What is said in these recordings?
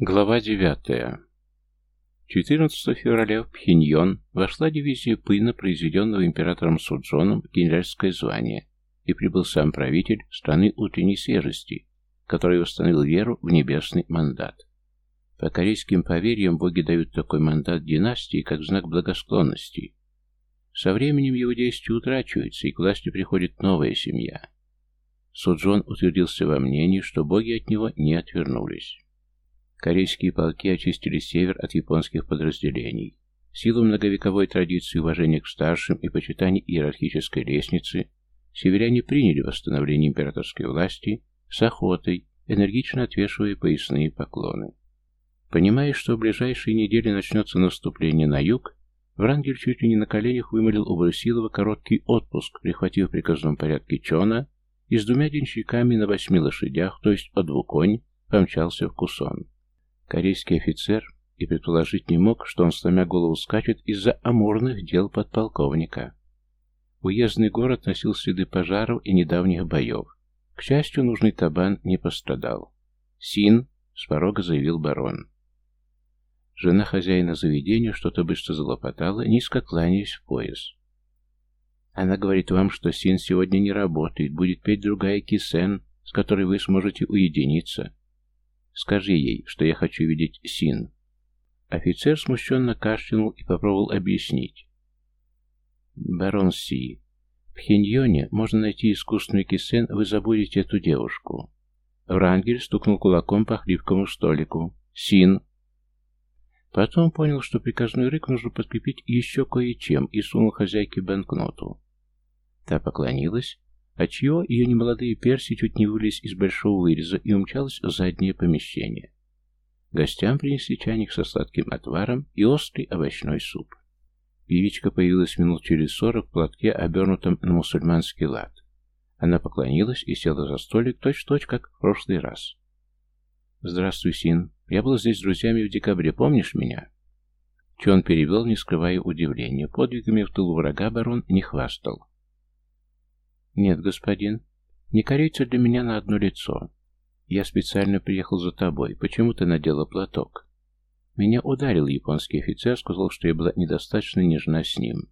Глава 9. 14 февраля в Пхеньон вошла дивизия Пына, произведенного императором Суджоном в генеральское звание, и прибыл сам правитель страны утренней свежести, который восстановил веру в небесный мандат. По корейским поверьям боги дают такой мандат династии, как знак благосклонности. Со временем его действие утрачивается, и к власти приходит новая семья. Суджон утвердился во мнении, что боги от него не отвернулись. Корейские полки очистили север от японских подразделений. В силу многовековой традиции уважения к старшим и почитания иерархической лестницы, северяне приняли восстановление императорской власти с охотой, энергично отвешивая поясные поклоны. Понимая, что в ближайшие недели начнется наступление на юг, Врангель чуть ли не на коленях вымолил у Брусилова короткий отпуск, прихватив в приказном порядке Чона и с двумя денщиками на восьми лошадях, то есть по двуконь, помчался в Кусон. Корейский офицер и предположить не мог, что он, сломя голову, скачет из-за амурных дел подполковника. Уездный город носил следы пожаров и недавних боев. К счастью, нужный табан не пострадал. «Син!» — с порога заявил барон. Жена хозяина заведения что-то быстро залопотала, низко кланяясь в пояс. Она говорит вам, что Син сегодня не работает, будет петь другая кисен, с которой вы сможете уединиться. Скажи ей, что я хочу видеть Син». Офицер смущенно кашлянул и попробовал объяснить. «Барон Си, в Хиньоне можно найти искусственный кисен, вы забудете эту девушку». Врангель стукнул кулаком по хлипкому столику. «Син!» Потом понял, что приказной рык нужно подкрепить еще кое-чем, и сунул хозяйке банкноту. Та поклонилась, отчего ее немолодые перси чуть не вылез из большого выреза и умчалась в заднее помещение. Гостям принесли чайник со сладким отваром и острый овощной суп. Певичка появилась минут через сорок в платке, обернутом на мусульманский лад. Она поклонилась и села за столик точь-в-точь, -точь, как в прошлый раз. «Здравствуй, Син. Я был здесь с друзьями в декабре. Помнишь меня?» Чон перевел, не скрывая удивления. Подвигами в тылу врага барон не хвастал. «Нет, господин. Не корейцы для меня на одно лицо. Я специально приехал за тобой. Почему ты надела платок?» Меня ударил японский офицер, сказал, что я была недостаточно нежна с ним.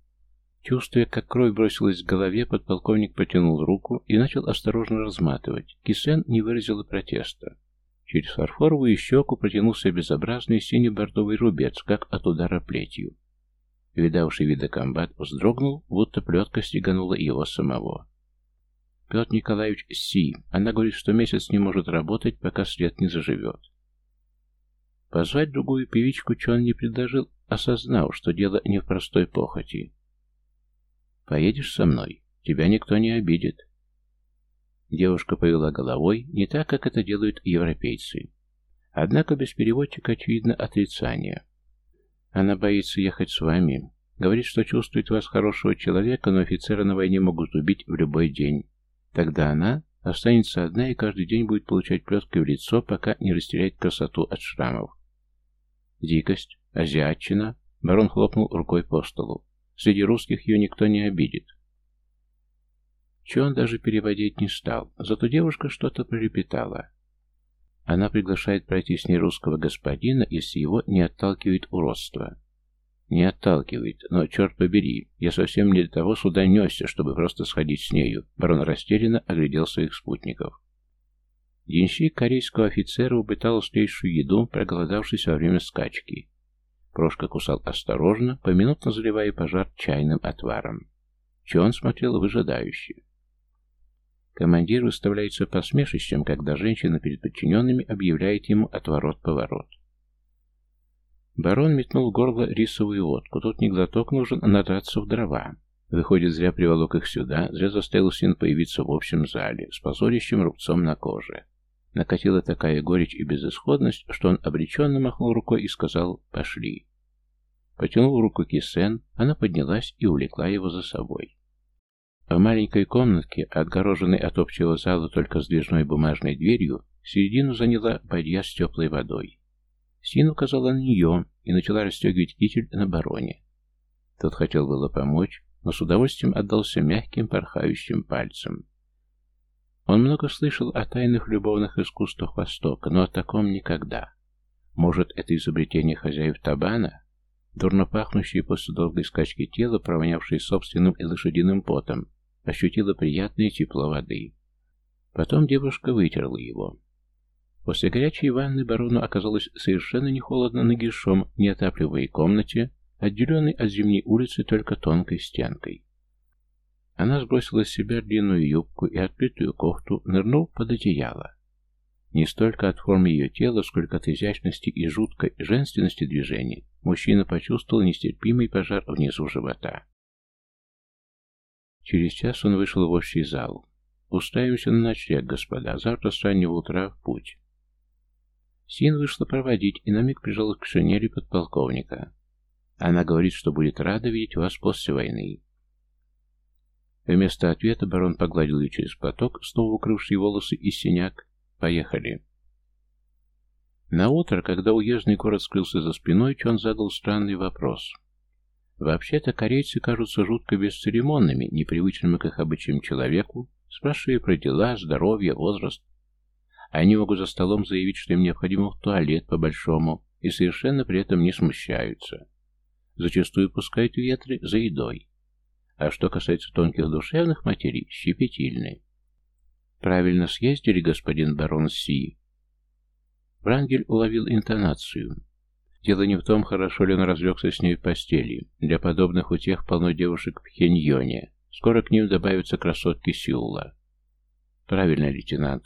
Чувствуя, как кровь бросилась в голове, подполковник протянул руку и начал осторожно разматывать. Кисен не выразила протеста. Через фарфоровую щеку протянулся безобразный синий-бордовый рубец, как от удара плетью. Видавший вида комбат вздрогнул, будто плетка стеганула его самого. Петр Николаевич Си. Она говорит, что месяц не может работать, пока след не заживет. Позвать другую певичку Чон не предложил, осознав, что дело не в простой похоти. «Поедешь со мной? Тебя никто не обидит». Девушка повела головой, не так, как это делают европейцы. Однако без переводчика очевидно отрицание. Она боится ехать с вами. Говорит, что чувствует вас хорошего человека, но офицера на войне могут убить в любой день. Тогда она останется одна и каждый день будет получать плеткой в лицо, пока не растеряет красоту от шрамов. Дикость, азиатчина, барон хлопнул рукой по столу. Среди русских ее никто не обидит. Чего он даже переводить не стал, зато девушка что-то пролепетала. Она приглашает пройти с ней русского господина, если его не отталкивает уродство. Не отталкивает, но, черт побери, я совсем не для того сюда несся, чтобы просто сходить с нею. Барон растерянно оглядел своих спутников. Денщик корейского офицера упытал слейшую еду, проголодавшись во время скачки. Прошка кусал осторожно, поминутно заливая пожар чайным отваром. Чон смотрел выжидающе. Командир выставляется посмешищем, когда женщина перед подчиненными объявляет ему отворот-поворот. Барон метнул в горло рисовую водку. Тут не глоток нужен, а надраться в дрова. Выходит, зря приволок их сюда, зря заставил сын появиться в общем зале, с позорящим рубцом на коже. Накатила такая горечь и безысходность, что он обреченно махнул рукой и сказал «пошли». Потянул руку Кисен, она поднялась и увлекла его за собой. В маленькой комнатке, отгороженной от общего зала только сдвижной бумажной дверью, середину заняла бадья с теплой водой. Син указала на нее и начала расстегивать китель на бароне. Тот хотел было помочь, но с удовольствием отдался мягким порхающим пальцем. Он много слышал о тайных любовных искусствах Востока, но о таком никогда. Может, это изобретение хозяев табана? Дурно пахнущее после долгой скачки тело, провонявшее собственным и лошадиным потом, ощутило приятное тепло воды. Потом девушка вытерла его. После горячей ванны барону оказалось совершенно не холодно нагишом, неотапливаемой комнате, отделенной от зимней улицы только тонкой стенкой. Она сбросила с себя длинную юбку и открытую кофту, нырнув под одеяло. Не столько от формы ее тела, сколько от изящности и жуткой женственности движений, мужчина почувствовал нестерпимый пожар внизу живота. Через час он вышел в общий зал. «Устаемся на ночлег, господа. Завтра с раннего утра в путь». Син вышла проводить и на миг прижалась к шинели подполковника. Она говорит, что будет рада видеть вас после войны. Вместо ответа барон погладил ее через платок, снова укрывший волосы и синяк. Поехали. На утро, когда уездный город скрылся за спиной, Чон задал странный вопрос. Вообще-то корейцы кажутся жутко бесцеремонными, непривычными к их обычаям человеку, спрашивая про дела, здоровье, возраст. Они могут за столом заявить, что им необходимо в туалет по-большому, и совершенно при этом не смущаются. Зачастую пускают ветры за едой. А что касается тонких душевных материй, щепетильны. Правильно съездили, господин барон Си. Врангель уловил интонацию. Дело не в том, хорошо ли он разлегся с ней в постели. Для подобных утех полно девушек в Хеньоне. Скоро к ним добавятся красотки Сеула. Правильно, лейтенант.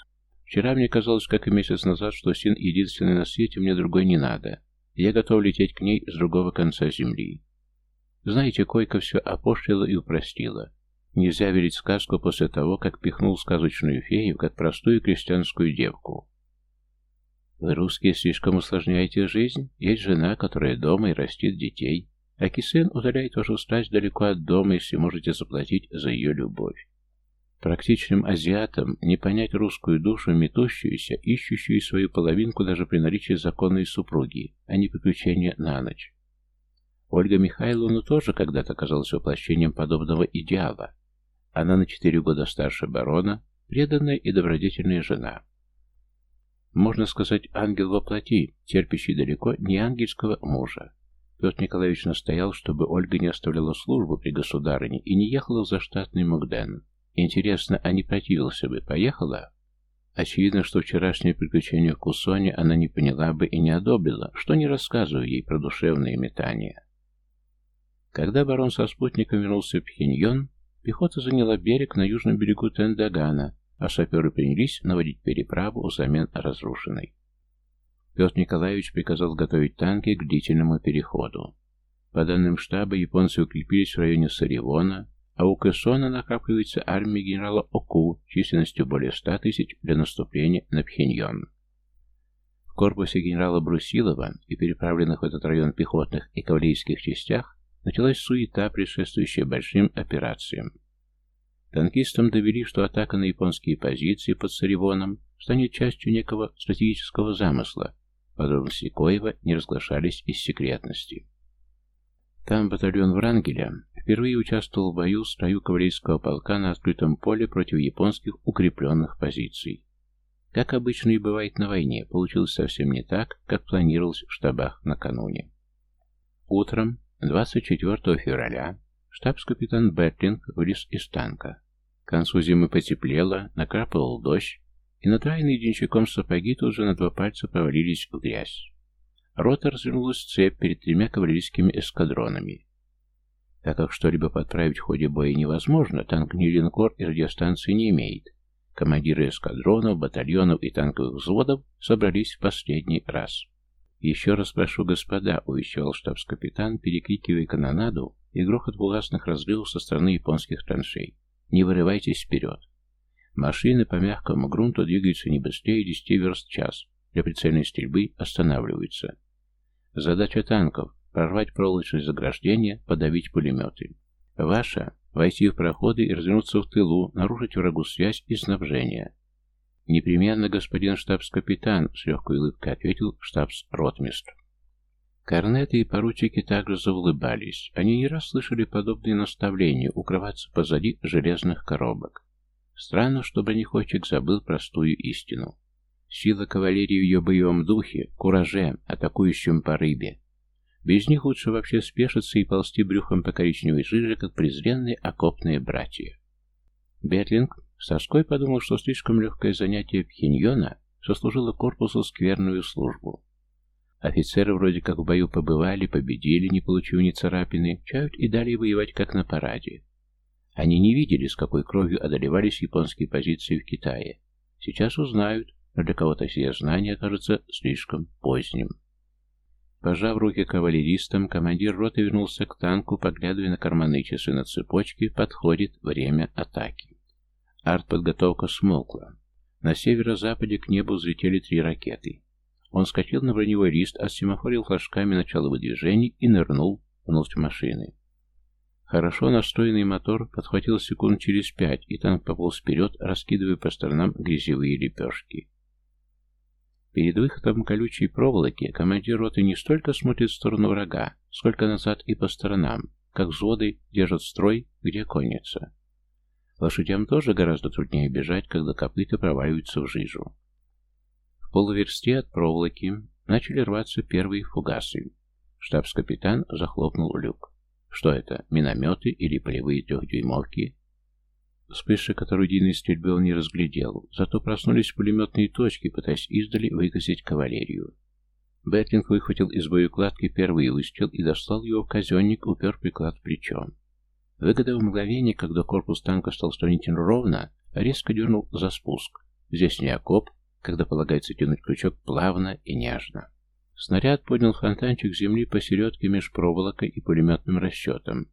Вчера мне казалось, как и месяц назад, что Син единственный на свете, мне другой не надо. Я готов лететь к ней с другого конца земли. Знаете, Койка все опошлила и упростила. Нельзя верить сказку после того, как пихнул сказочную фею, как простую крестьянскую девку. Вы, русские, слишком усложняете жизнь. Есть жена, которая дома и растит детей. А Кисен удаляет вашу страсть далеко от дома, если можете заплатить за ее любовь. Практичным азиатам не понять русскую душу, метущуюся, ищущую свою половинку даже при наличии законной супруги, а не приключения на ночь. Ольга Михайловна тоже когда-то казалась воплощением подобного идеала. Она на четыре года старше барона, преданная и добродетельная жена. Можно сказать, ангел во плоти, терпящий далеко не ангельского мужа. Петр Николаевич настоял, чтобы Ольга не оставляла службу при государыне и не ехала в заштатный Мугден. Интересно, а не противился бы, поехала? Очевидно, что вчерашнее приключение в Кусоне она не поняла бы и не одобрила, что не рассказываю ей про душевные метания. Когда барон со спутником вернулся в Пхеньон, пехота заняла берег на южном берегу Тендагана, а саперы принялись наводить переправу взамен разрушенной. Петр Николаевич приказал готовить танки к длительному переходу. По данным штаба, японцы укрепились в районе Саривона, а у Кэсона накапливается армия генерала Оку численностью более 100 тысяч для наступления на Пхеньон. В корпусе генерала Брусилова и переправленных в этот район пехотных и кавалерийских частях Началась суета, предшествующая большим операциям. Танкистам довели, что атака на японские позиции под Саривоном станет частью некого стратегического замысла. Подробности Коева не разглашались из секретности. Там батальон Врангеля впервые участвовал в бою в строю кавалерийского полка на открытом поле против японских укрепленных позиций. Как обычно и бывает на войне, получилось совсем не так, как планировалось в штабах накануне. Утром 24 февраля штабс-капитан Бетлинг вылез из танка. К концу зимы потеплело, накрапывал дождь, и надраенные денщиком сапоги тут же на два пальца провалились в грязь. Рота развернулась цепь перед тремя кавалерийскими эскадронами. Так как что-либо подправить в ходе боя невозможно, танк ни линкор и радиостанции не имеет. Командиры эскадронов, батальонов и танковых взводов собрались в последний раз. «Еще раз прошу, господа», — увещевал штабс-капитан, перекрикивая канонаду и грохот буласных разрывов со стороны японских траншей. «Не вырывайтесь вперед. Машины по мягкому грунту двигаются не быстрее 10 верст в час. Для прицельной стрельбы останавливаются. Задача танков — прорвать проволочные заграждения, подавить пулеметы. Ваша — войти в проходы и развернуться в тылу, нарушить врагу связь и снабжение. «Непременно, господин штабс-капитан», — с легкой улыбкой ответил штабс-ротмистр. Корнеты и поручики также заулыбались. Они не раз слышали подобные наставления укрываться позади железных коробок. Странно, что бронехотчик забыл простую истину. Сила кавалерии в ее боевом духе, кураже, атакующем по рыбе. Без них лучше вообще спешиться и ползти брюхом по коричневой жиже, как презренные окопные братья. Бетлинг с тоской подумал, что слишком легкое занятие Пхеньона сослужило корпусу скверную службу. Офицеры вроде как в бою побывали, победили, не получив ни царапины, чают и далее воевать как на параде. Они не видели, с какой кровью одолевались японские позиции в Китае. Сейчас узнают, но для кого-то сие знание окажется слишком поздним. Пожав руки кавалеристам, командир роты вернулся к танку, поглядывая на карманные часы на цепочке, подходит время атаки. Артподготовка смолкла. На северо-западе к небу взлетели три ракеты. Он скатил на броневой лист, осемафорил флажками начало выдвижений и нырнул внутрь машины. Хорошо настроенный мотор подхватил секунд через пять, и танк пополз вперед, раскидывая по сторонам грязевые лепешки. Перед выходом колючей проволоки командир роты не столько смотрит в сторону врага, сколько назад и по сторонам, как взводы держат строй, где конница. Лошадям тоже гораздо труднее бежать, когда копыта проваливаются в жижу. В полуверсте от проволоки начали рваться первые фугасы. Штабс-капитан захлопнул люк. Что это, минометы или полевые трехдюймовки? Вспышка, которую длинной стрельбы он не разглядел, зато проснулись пулеметные точки, пытаясь издали выкосить кавалерию. Бетлинг выхватил из боекладки первый выстрел и достал его в казенник, упер приклад плечом. Выгода в мгновение, когда корпус танка стал сравнительно ровно, резко дернул за спуск. Здесь не окоп, когда полагается тянуть крючок плавно и нежно. Снаряд поднял фонтанчик земли посередке меж проволокой и пулеметным расчетом.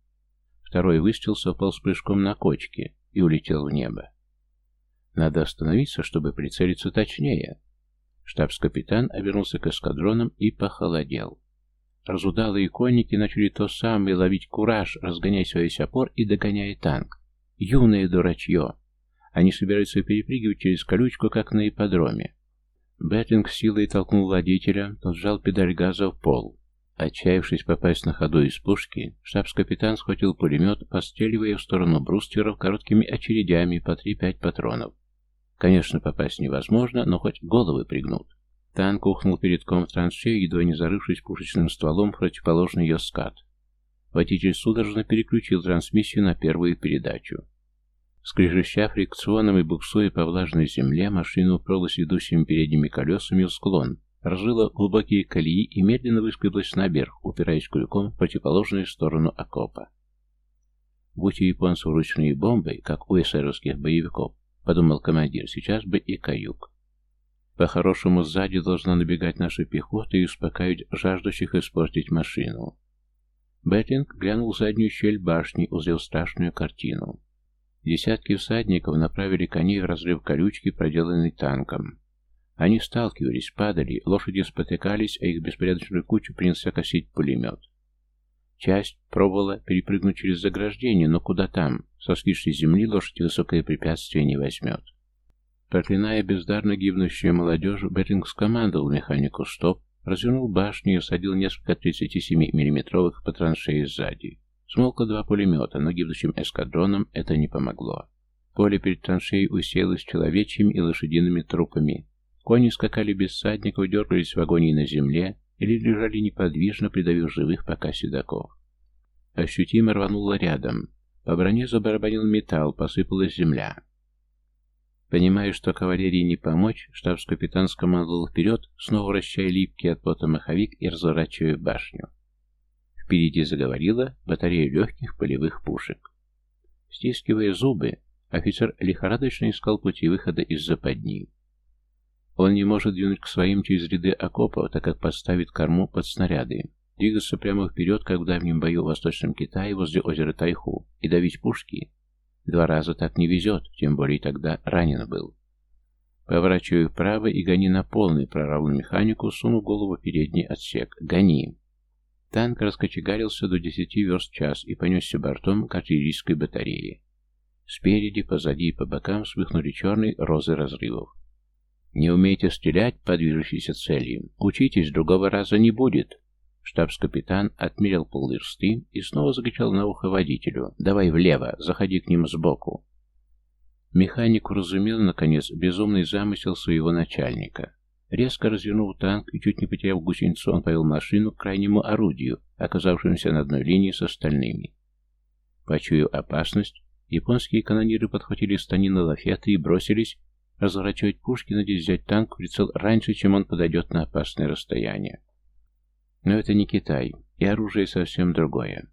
Второй выстрел совпал с прыжком на кочке, и улетел в небо. Надо остановиться, чтобы прицелиться точнее. Штабс-капитан обернулся к эскадронам и похолодел. Разудалые конники начали то самое ловить кураж, разгоняя свой опор и догоняя танк. Юное дурачье! Они собираются перепрыгивать через колючку, как на ипподроме. Беттинг силой толкнул водителя, тот сжал педаль газа в пол. Отчаявшись попасть на ходу из пушки, штабс-капитан схватил пулемет, постреливая в сторону брустверов короткими очередями по 3-5 патронов. Конечно, попасть невозможно, но хоть головы пригнут. Танк ухнул перед ком траншею, едва не зарывшись пушечным стволом в противоположный ее скат. Водитель судорожно переключил трансмиссию на первую передачу. Скрежеща фрикционом и буксуя по влажной земле, машина уперлась идущими передними колесами в склон, разрыла глубокие колеи и медленно выскреблась наверх, упираясь крюком в противоположную сторону окопа. Будь у японцев ручные бомбы, как у эсеровских боевиков, подумал командир, сейчас бы и каюк. По-хорошему, сзади должна набегать наша пехота и успокаивать жаждущих испортить машину. Беттинг глянул в заднюю щель башни, узрел страшную картину. Десятки всадников направили коней в разрыв колючки, проделанный танком. Они сталкивались, падали, лошади спотыкались, а их беспорядочную кучу принялся косить пулемет. Часть пробовала перепрыгнуть через заграждение, но куда там? Со скисшей земли лошадь высокое препятствие не возьмет. Проклиная бездарно гибнущую молодежь, Беринг скомандовал механику «Стоп», развернул башню и усадил несколько 37 миллиметровых по траншеи сзади. Смолкло два пулемета, но гибнущим эскадронам это не помогло. Поле перед траншеей усеялось человечьими и лошадиными трупами, Кони скакали без всадников, дергались в агонии на земле или лежали неподвижно, придавив живых пока седаков. Ощутимо рвануло рядом. По броне забарабанил металл, посыпалась земля. Понимая, что кавалерии не помочь, штабс-капитан скомандовал вперед, снова вращая липкий от пота маховик и разворачивая башню. Впереди заговорила батарея легких полевых пушек. Стискивая зубы, офицер лихорадочно искал пути выхода из западни. Он не может двинуть к своим через ряды окопов, так как подставит корму под снаряды. Двигаться прямо вперед, как в давнем бою в Восточном Китае возле озера Тайху, и давить пушки. Два раза так не везет, тем более тогда ранен был. Поворачиваю вправо и гони на полный, прорвал механику, сунув голову в передний отсек. Гони. Танк раскочегарился до десяти верст в час и понесся бортом к артиллерийской батарее. Спереди, позади и по бокам вспыхнули черные розы разрывов. Не умеете стрелять по движущейся цели? Учитесь, другого раза не будет. Штабс-капитан отмерил полверсты и снова закричал на ухо водителю. «Давай влево, заходи к ним сбоку». Механик уразумел, наконец, безумный замысел своего начальника. Резко развернув танк и чуть не потеряв гусеницу, он повел машину к крайнему орудию, оказавшемуся на одной линии с остальными. Почуяв опасность, японские канониры подхватили станины лафеты и бросились разворачивать пушки, надеясь взять танк в прицел раньше, чем он подойдет на опасное расстояние. Но это не Китай, и оружие совсем другое.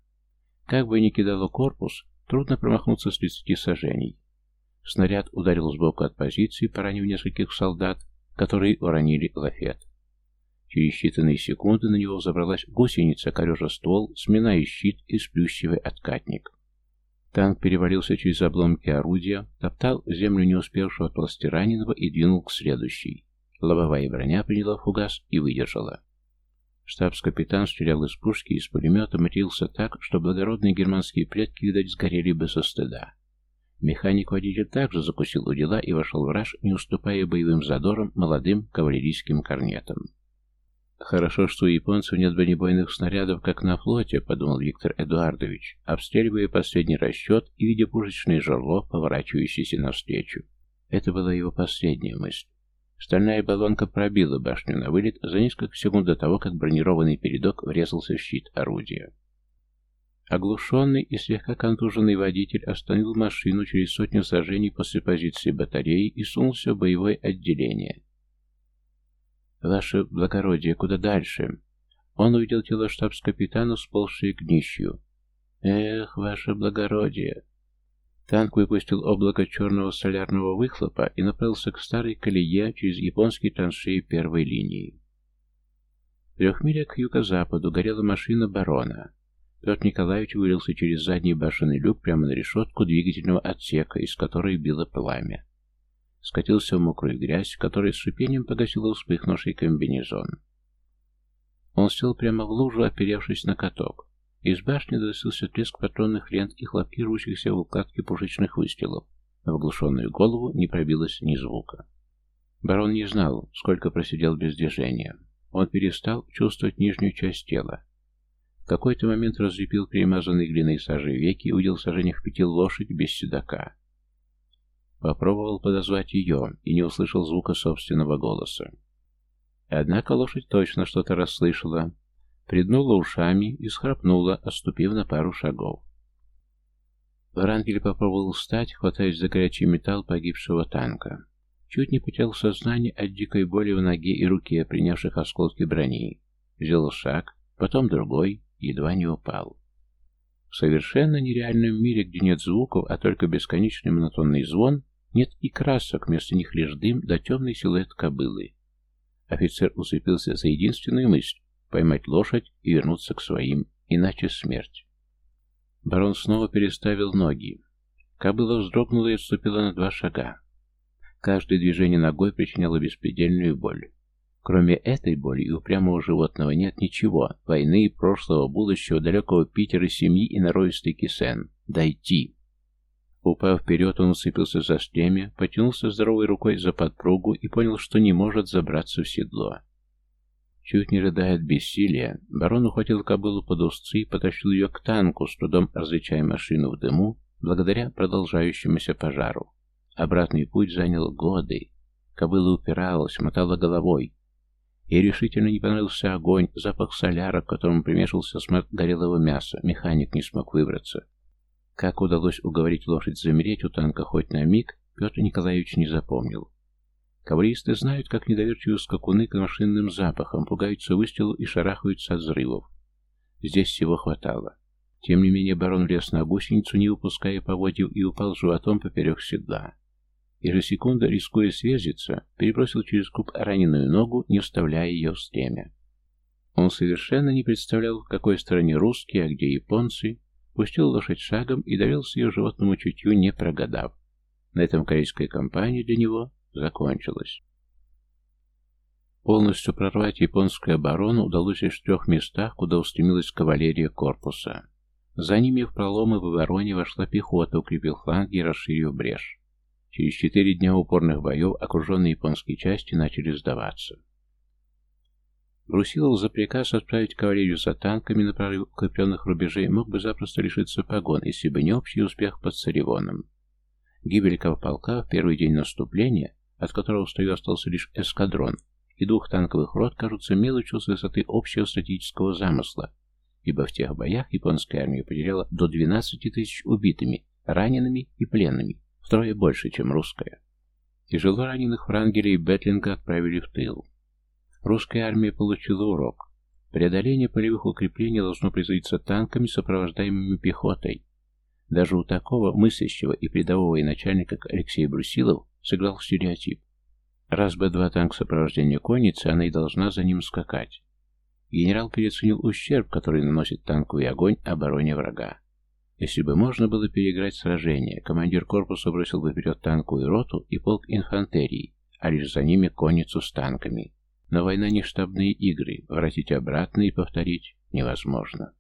Как бы ни кидало корпус, трудно промахнуться с 30 сажений. Снаряд ударил сбоку от позиции, поранив нескольких солдат, которые уронили лафет. Через считанные секунды на него взобралась гусеница, корежа ствол, сминая щит и сплющивая откатник. Танк перевалился через обломки орудия, топтал землю не успевшего отползти раненого и двинул к следующей. Лобовая броня приняла фугас и выдержала. Штабс-капитан стрелял из пушки и из пулемета матерился так, что благородные германские предки, видать, сгорели бы со стыда. Механик-водитель также закусил у дела и вошел в раж, не уступая боевым задором молодым кавалерийским корнетам. «Хорошо, что у японцев нет бронебойных снарядов, как на флоте», — подумал Виктор Эдуардович, обстреливая последний расчет и видя пушечное жерло, поворачивающееся навстречу. Это была его последняя мысль. Стальная баллонка пробила башню на вылет за несколько секунд до того, как бронированный передок врезался в щит орудия. Оглушенный и слегка контуженный водитель остановил машину через сотню сажений после позиции батареи и сунулся в боевое отделение. «Ваше благородие, куда дальше?» Он увидел тело штабс-капитана, сползшее к днищу. «Эх, ваше благородие!» Танк выпустил облако черного солярного выхлопа и направился к старой колее через японские траншеи первой линии. В трех милях к юго-западу горела машина барона. Петр Николаевич вылился через задний башенный люк прямо на решетку двигательного отсека, из которой било пламя. Скатился в мокрую грязь, которая с шипением погасила вспыхнувший комбинезон. Он сел прямо в лужу, оперевшись на каток. Из башни доносился треск патронных лент и хлопки рвущихся в укладке пушечных выстрелов. В оглушенную голову не пробилось ни звука. Барон не знал, сколько просидел без движения. Он перестал чувствовать нижнюю часть тела. В какой-то момент разлепил перемазанные глиной сажей веки и увидел в сажениях пяти лошадь без седока. Попробовал подозвать ее и не услышал звука собственного голоса. Однако лошадь точно что-то расслышала, приднула ушами и схрапнула, отступив на пару шагов. Врангель попробовал встать, хватаясь за горячий металл погибшего танка. Чуть не потерял сознание от дикой боли в ноге и руке, принявших осколки брони. Сделал шаг, потом другой, едва не упал. В совершенно нереальном мире, где нет звуков, а только бесконечный монотонный звон, нет и красок, вместо них лишь дым да темный силуэт кобылы. Офицер уцепился за единственную мысль — поймать лошадь и вернуться к своим, иначе смерть. Барон снова переставил ноги. Кобыла вздрогнула и отступила на два шага. Каждое движение ногой причиняло беспредельную боль. Кроме этой боли и упрямого животного нет ничего. Войны, прошлого, будущего, далекого Питера, семьи и норовистый кисен. Дойти. Упав вперед, он уцепился за стремя, потянулся здоровой рукой за подпругу и понял, что не может забраться в седло. Чуть не рыдая от бессилия, барон ухватил кобылу под узцы и потащил ее к танку, с трудом различая машину в дыму, благодаря продолжающемуся пожару. Обратный путь занял годы. Кобыла упиралась, мотала головой, Ей решительно не понравился огонь, запах соляра, к которому примешивался смрад горелого мяса. Механик не смог выбраться. Как удалось уговорить лошадь замереть у танка хоть на миг, Петр Николаевич не запомнил. Кавалеристы знают, как недоверчивы скакуны к машинным запахам, пугаются выстрелу и шарахаются от взрывов. Здесь всего хватало. Тем не менее барон влез на гусеницу, не выпуская поводьев, и упал животом поперек седла. Ежесекунда, рискуя связиться, перебросил через куб раненую ногу, не вставляя ее в стремя. Он совершенно не представлял, в какой стороне русские, а где японцы, пустил лошадь шагом и доверился ее животному чутью, не прогадав. На этом корейская кампания для него закончилась. Полностью прорвать японскую оборону удалось лишь в трех местах, куда устремилась кавалерия корпуса. За ними в проломы в обороне вошла пехота, укрепив фланги и расширив брешь. Через четыре дня упорных боев окруженные японские части начали сдаваться. Брусилов за приказ отправить кавалерию за танками на прорыв укрепленных рубежей мог бы запросто лишиться погон, если бы не общий успех под Царевоном. Гибель полка в первый день наступления, от которого в строю остался лишь эскадрон, и двух танковых рот кажутся мелочью с высоты общего стратегического замысла, ибо в тех боях японская армия потеряла до 12 тысяч убитыми, ранеными и пленными, втрое больше, чем русская. Тяжело раненых Франгеля и Бетлинга отправили в тыл. Русская армия получила урок. Преодоление полевых укреплений должно производиться танками, сопровождаемыми пехотой. Даже у такого мыслящего и передового начальника, как Алексей Брусилов, сыграл стереотип. Раз Б-2 танк сопровождения конницы, она и должна за ним скакать. Генерал переоценил ущерб, который наносит танковый огонь обороне врага. Если бы можно было переиграть сражение, командир корпуса бросил бы вперед танковую роту и полк инфантерии, а лишь за ними конницу с танками. Но война не штабные игры, вратить обратно и повторить невозможно.